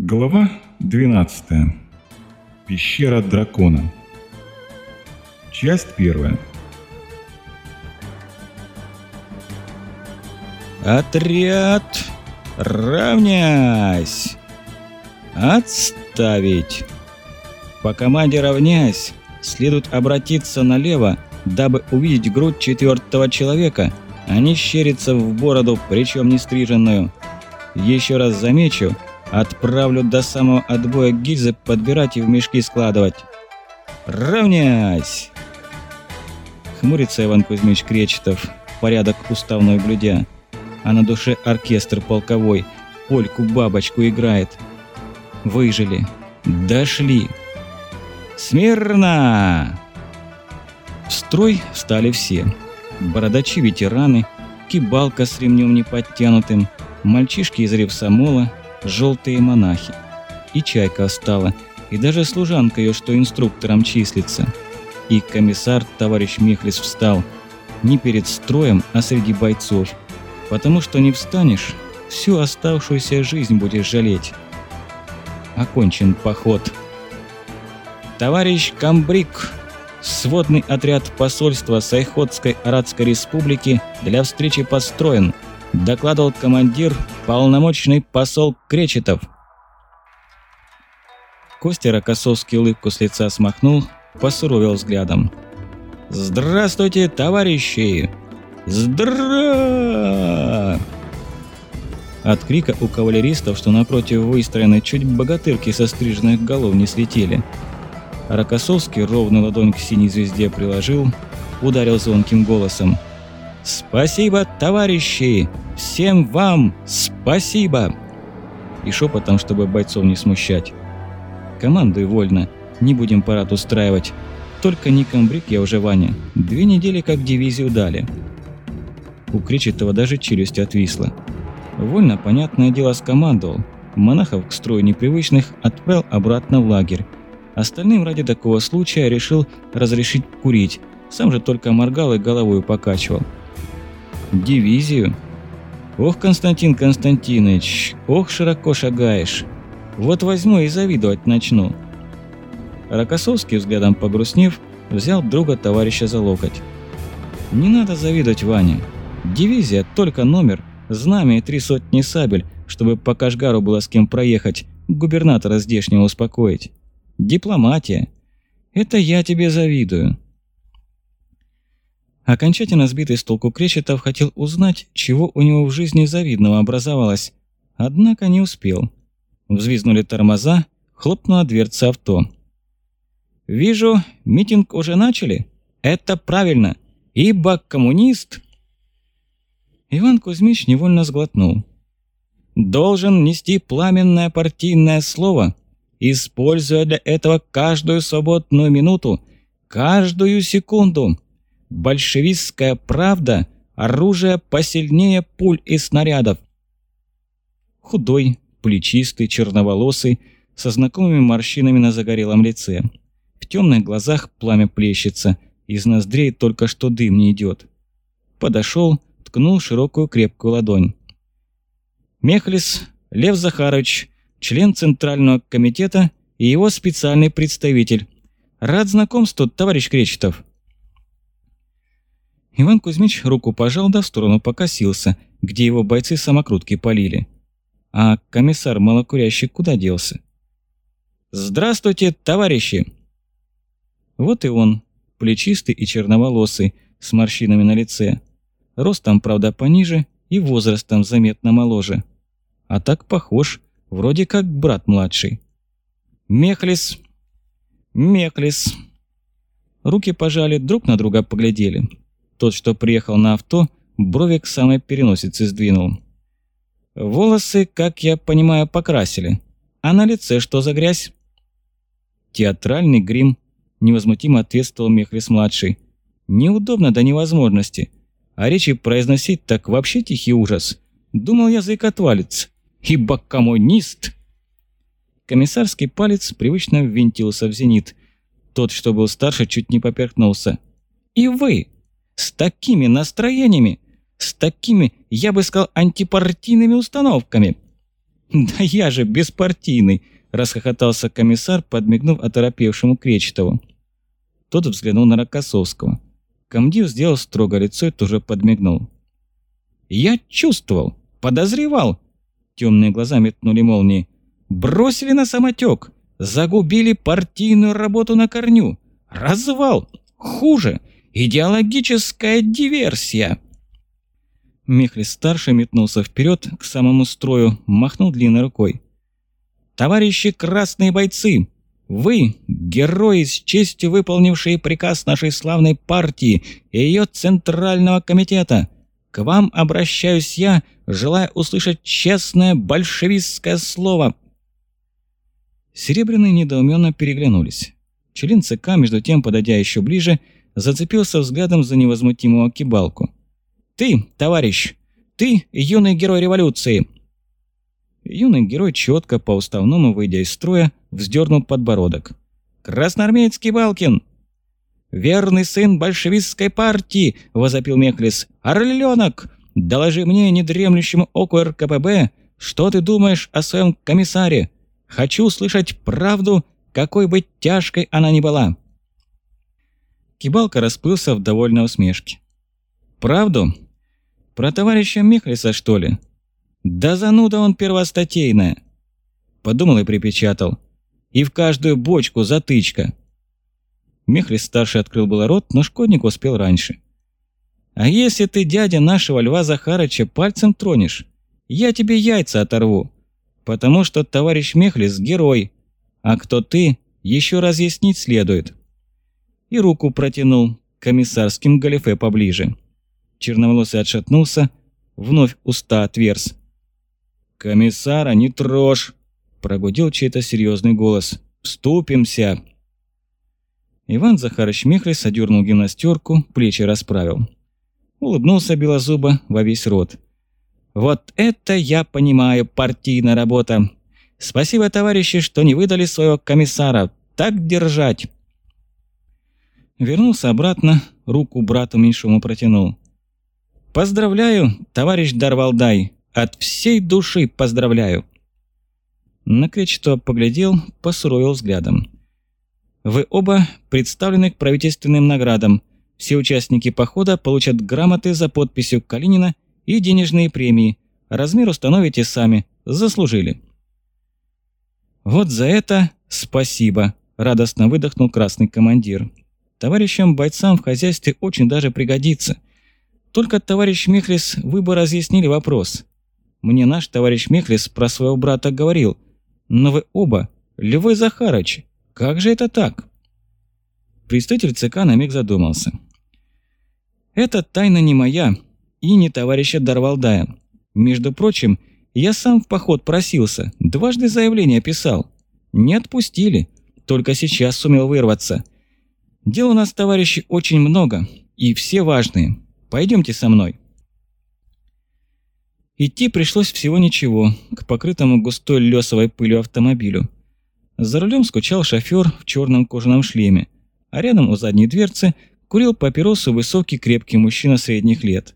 Глава 12. Пещера дракона. Часть первая. Отряд! Равнясь! Отставить! По команде равнясь, следует обратиться налево, дабы увидеть грудь четвертого человека, а не щериться в бороду, причем не стриженную. Еще раз замечу, отправлю до самого отбоя гильзы подбирать и в мешки складывать. Равнясь! Хмурится Иван Кузьмич Кречетов, порядок уставной блюдя а на душе оркестр полковой, польку-бабочку играет. Выжили. Дошли. Смирно! В строй встали все. Бородачи-ветераны, кибалка с ремнем неподтянутым, мальчишки из ревсомола, желтые монахи. И чайка встала, и даже служанка ее, что инструктором числится. И комиссар, товарищ Михлис, встал. Не перед строем, а среди бойцов – Потому что не встанешь, всю оставшуюся жизнь будешь жалеть. Окончен поход. Товарищ Камбрик, сводный отряд посольства Сайходской Арадской Республики для встречи построен, докладывал командир, полномочный посол Кречетов. Костя Рокоссовский улыбку с лица смахнул, посуровил взглядом. «Здравствуйте, товарищи! «Здра!» От крика у кавалеристов, что напротив выстроены, чуть богатырки со стриженных голов не слетели. Рокоссовский ровно ладонь к синей звезде приложил, ударил звонким голосом. «Спасибо, товарищи! Всем вам спасибо!» И шепотом, чтобы бойцов не смущать. «Командуй вольно, не будем парад устраивать. Только не комбриг я уже, Ваня. Две недели как дивизию дали». У Кречетова даже челюсть отвисла. Вольно, понятное дело, скомандовал. Монахов к строю непривычных отправил обратно в лагерь. Остальным ради такого случая решил разрешить курить. Сам же только моргал и головой покачивал. «Дивизию? Ох, Константин Константинович, ох, широко шагаешь. Вот возьму и завидовать начну». Рокоссовский, взглядом погрустнев, взял друга товарища за локоть. «Не надо завидовать Ване. Дивизия – только номер, знамя и три сотни сабель, чтобы по Кашгару было с кем проехать, губернатора здешнего успокоить. Дипломатия. Это я тебе завидую. Окончательно сбитый с толку Кречетов хотел узнать, чего у него в жизни завидного образовалось, однако не успел. Взвизнули тормоза, хлопнула дверца авто. «Вижу, митинг уже начали. Это правильно, ибо коммунист...» Иван Кузьмич невольно сглотнул. «Должен нести пламенное партийное слово, используя для этого каждую свободную минуту, каждую секунду. Большевистская правда – оружие посильнее пуль и снарядов». Худой, плечистый, черноволосый, со знакомыми морщинами на загорелом лице. В темных глазах пламя плещется, из ноздрей только что дым не идет. Подошел, ткнул широкую крепкую ладонь. Мехлис Лев Захарович, член Центрального комитета и его специальный представитель. Рад знакомству, товарищ Кречетов. Иван Кузьмич руку пожал, да в сторону покосился, где его бойцы самокрутки полили. А комиссар малокурящий куда делся? «Здравствуйте, товарищи!» Вот и он, плечистый и черноволосый, с морщинами на лице. Ростом, правда, пониже и возрастом заметно моложе. А так похож, вроде как брат младший. Мехлис. Мехлис. Руки пожали, друг на друга поглядели. Тот, что приехал на авто, брови к самой переносице сдвинул. Волосы, как я понимаю, покрасили. А на лице что за грязь? Театральный грим, невозмутимо ответствовал Мехлис-младший. Неудобно до невозможности а речи произносить так вообще тихий ужас. Думал, язык отвалится. Ибо коммунист! Комиссарский палец привычно ввинтился в зенит. Тот, что был старше, чуть не поперхнулся. И вы! С такими настроениями! С такими, я бы сказал, антипартийными установками! «Да я же беспартийный!» – расхохотался комиссар, подмигнув оторопевшему Кречетову. Тот взглянул на Рокоссовского. Комдив сделал строго лицо и тоже подмигнул. «Я чувствовал, подозревал!» Темные глаза метнули молнии. «Бросили на самотек, загубили партийную работу на корню, развал, хуже, идеологическая диверсия!» Мехлис-старший метнулся вперед к самому строю, махнул длинной рукой. «Товарищи красные бойцы! Вы, герои, с честью выполнившие приказ нашей славной партии и ее Центрального комитета, к вам обращаюсь я, желая услышать честное большевистское слово». Серебряные недоуменно переглянулись. Член ЦК, между тем, подойдя еще ближе, зацепился взглядом за невозмутимого кибалку. Ты, товарищ, ты юный герой революции!» Юный герой четко по уставному, выйдя из строя, вздернул подбородок. «Красноармеец Кибалкин!» «Верный сын большевистской партии!» – возопил Мехлис. «Орленок! Доложи мне, недремлющему оку РКПБ, что ты думаешь о своем комиссаре? Хочу услышать правду, какой бы тяжкой она ни была!» Кибалка расплылся в довольной усмешке. «Правду? Про товарища Михлиса, что ли? Да зануда он первостатейная. Подумал и припечатал. И в каждую бочку затычка. Михлис-старший открыл было рот, но шкодник успел раньше. А если ты, дядя нашего Льва Захарыча, пальцем тронешь, я тебе яйца оторву. Потому что товарищ Мехлис – герой, а кто ты, еще разъяснить следует. И руку протянул комиссарским галифе поближе. Черноволосый отшатнулся, вновь уста отверз. «Комиссара, не трожь!» – прогудел чей-то серьезный голос. «Вступимся!» Иван Захарович Мехлис одернул гимнастерку, плечи расправил. Улыбнулся белозубо во весь рот. «Вот это я понимаю, партийная работа! Спасибо, товарищи, что не выдали своего комиссара! Так держать!» Вернулся обратно, руку брату меньшему протянул. «Поздравляю, товарищ Дарвалдай! От всей души поздравляю!» На Кречетова поглядел, посуровил взглядом. «Вы оба представлены к правительственным наградам. Все участники похода получат грамоты за подписью Калинина и денежные премии. Размер установите сами. Заслужили». «Вот за это спасибо!» – радостно выдохнул красный командир. «Товарищам-бойцам в хозяйстве очень даже пригодится». Только товарищ Мехлис вы бы разъяснили вопрос. Мне наш товарищ Мехлис про своего брата говорил. Но вы оба, Львы Захарыч, как же это так? Представитель ЦК на миг задумался. Это тайна не моя и не товарища Дарвалдая. Между прочим, я сам в поход просился, дважды заявление писал. Не отпустили, только сейчас сумел вырваться. Дел у нас, товарищи, очень много, и все важные. Пойдемте со мной». Идти пришлось всего ничего, к покрытому густой лесовой пылью автомобилю. За рулем скучал шофер в черном кожаном шлеме, а рядом у задней дверцы курил папиросу высокий крепкий мужчина средних лет.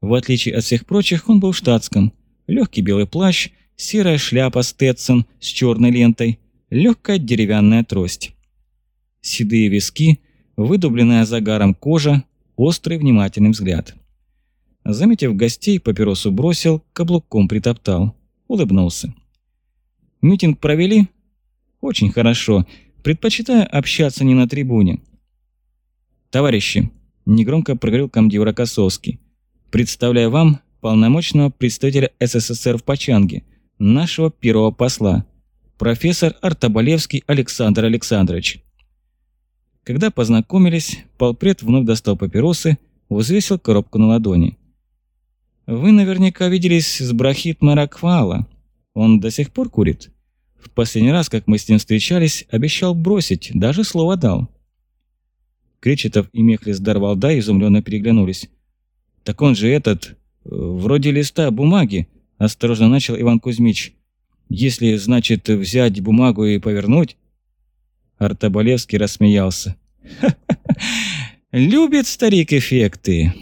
В отличие от всех прочих, он был в штатском. Легкий белый плащ, серая шляпа Стетсон с черной лентой, легкая деревянная трость. Седые виски, выдубленная загаром кожа, острый внимательный взгляд. Заметив гостей, папиросу бросил, каблуком притоптал. Улыбнулся. «Митинг провели?» «Очень хорошо. Предпочитаю общаться не на трибуне». «Товарищи», – негромко проговорил комдив Рокоссовский, «представляю вам полномочного представителя СССР в Пачанге, нашего первого посла, профессор Артобалевский Александр Александрович». Когда познакомились, полпред вновь достал папиросы, взвесил коробку на ладони. «Вы наверняка виделись с Брахит Мараквала. Он до сих пор курит. В последний раз, как мы с ним встречались, обещал бросить, даже слово дал». Кречетов и Мехлис Дарвалда изумленно переглянулись. «Так он же этот... Э, вроде листа бумаги», – осторожно начал Иван Кузьмич. «Если, значит, взять бумагу и повернуть...» Артобалевский рассмеялся. «Любит старик эффекты.